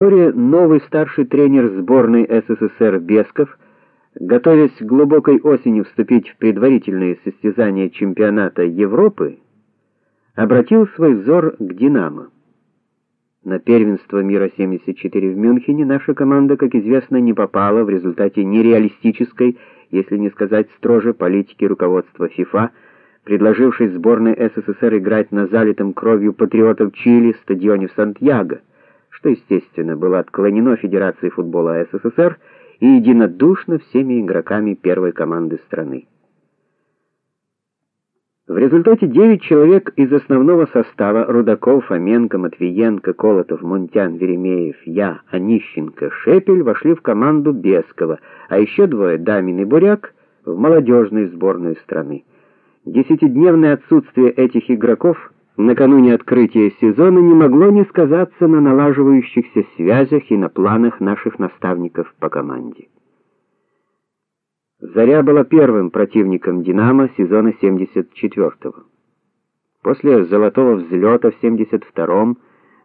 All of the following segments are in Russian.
Вскоре новый старший тренер сборной СССР Бесков, готовясь глубокой осенью вступить в предварительные состязания чемпионата Европы, обратил свой взор к Динамо. На первенство мира 74 в Мюнхене наша команда, как известно, не попала в результате нереалистической, если не сказать строже, политики руководства ФИФА, предложившей сборной СССР играть на залитом кровью патриотов Чили стадионе в Сантьяго что, естественно, было отклонено Федерацией футбола СССР и единодушно всеми игроками первой команды страны. В результате 9 человек из основного состава Рудаков, Фоменко, Матвиенко, Колотов, Мунтян, Веремеев, я, Онищенко, Шепель вошли в команду Бескова, а еще двое Дамин и Буряк в молодежную сборную страны. Десятидневное отсутствие этих игроков накануне открытия сезона не могло не сказаться на налаживающихся связях и на планах наших наставников по команде. Заря была первым противником Динамо сезона 74-го. После золотого взлета в 72-м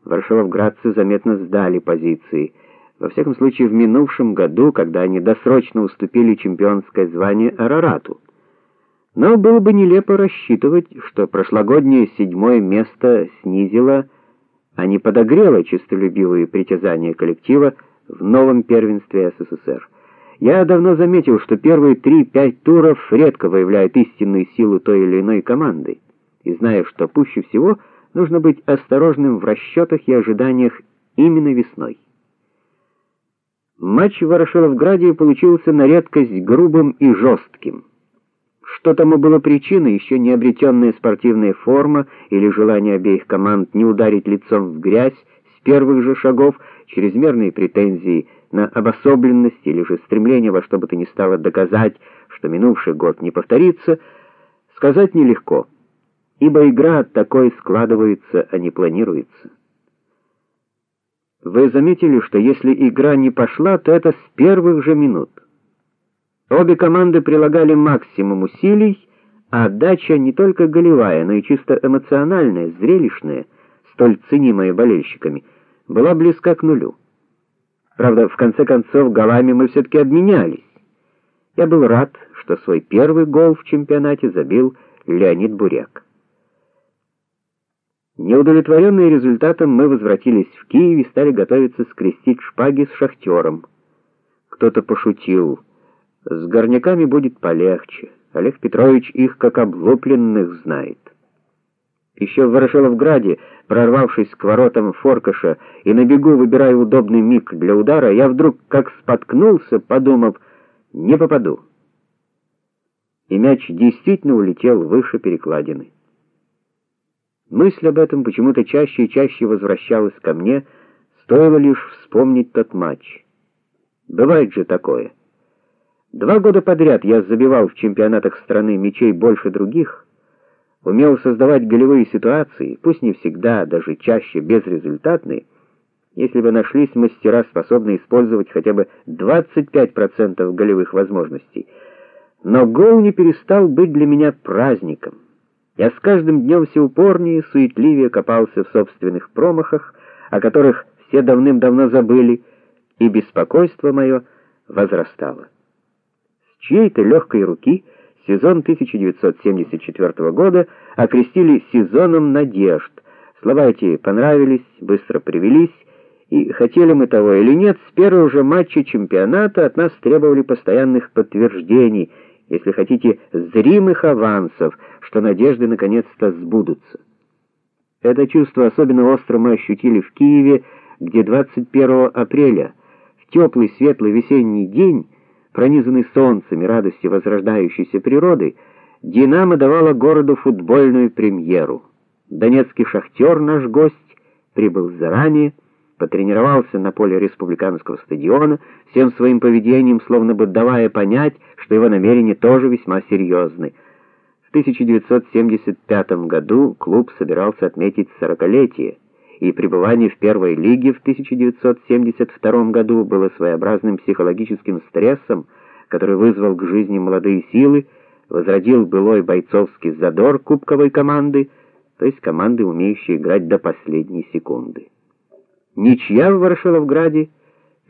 варшавоградцы заметно сдали позиции. Во всяком случае, в минувшем году, когда они досрочно уступили чемпионское звание Арарату. Но было бы нелепо рассчитывать, что прошлогоднее седьмое место снизило, а не подогрело честолюбивые притязания коллектива в новом первенстве СССР. Я давно заметил, что первые 3-5 туров редко выявляют истинную силу той или иной команды, и знаю, что пуще всего нужно быть осторожным в расчетах и ожиданиях именно весной. Матч в Ворошиловграде получился на редкость грубым и жестким. Что тому было причиной, еще не обретенная спортивная форма или желание обеих команд не ударить лицом в грязь с первых же шагов, чрезмерные претензии на обособленность или же стремление во что бы то ни стало доказать, что минувший год не повторится, сказать нелегко, ибо игра такой складывается, а не планируется. Вы заметили, что если игра не пошла, то это с первых же минут. Обе команды прилагали максимум усилий, а отдача не только голевая, но и чисто эмоциональная, зрелищная, столь ценимая болельщиками, была близка к нулю. Правда, в конце концов голами мы все таки обменялись. Я был рад, что свой первый гол в чемпионате забил Леонид Буряк. Неудовлетворенные результатом, мы возвратились в Киев и стали готовиться скрестить шпаги с Шахтером. Кто-то пошутил: с горняками будет полегче. Олег Петрович их как облупленных знает. Еще в Ворошиловграде, прорвавшись к воротам Форкаша и на бегу выбирая удобный миг для удара, я вдруг как споткнулся, подумав: не попаду. И мяч действительно улетел выше перекладины. Мысль об этом почему-то чаще и чаще возвращалась ко мне, стоило лишь вспомнить тот матч. Бывает же такое. Два года подряд я забивал в чемпионатах страны мячей больше других, умел создавать голевые ситуации, пусть не всегда, даже чаще безрезультатные. Если бы нашлись мастера, способные использовать хотя бы 25% голевых возможностей. Но гол не перестал быть для меня праздником. Я с каждым днем все упорнее, суетливее копался в собственных промахах, о которых все давным-давно забыли, и беспокойство мое возрастало чьей-то легкой руки сезон 1974 года окрестили сезоном надежд. Слова эти понравились, быстро привелись, и хотели мы того или нет, с первого же матча чемпионата от нас требовали постоянных подтверждений, если хотите, зримых авансов, что надежды наконец-то сбудутся. Это чувство особенно остро мы ощутили в Киеве, где 21 апреля, в теплый светлый весенний день, пронизанный солнцем и радостью возрождающейся природы, Динамо давала городу футбольную премьеру. Донецкий шахтер, наш гость, прибыл заранее, потренировался на поле республиканского стадиона, всем своим поведением словно бы давая понять, что его намерения тоже весьма серьезны. В 1975 году клуб собирался отметить сорокалетие и пребывание в первой лиге в 1972 году было своеобразным психологическим стрессом, который вызвал к жизни молодые силы, возродил былой бойцовский задор кубковой команды, то есть команды, умеющей играть до последней секунды. Ничья в Ворошиловграде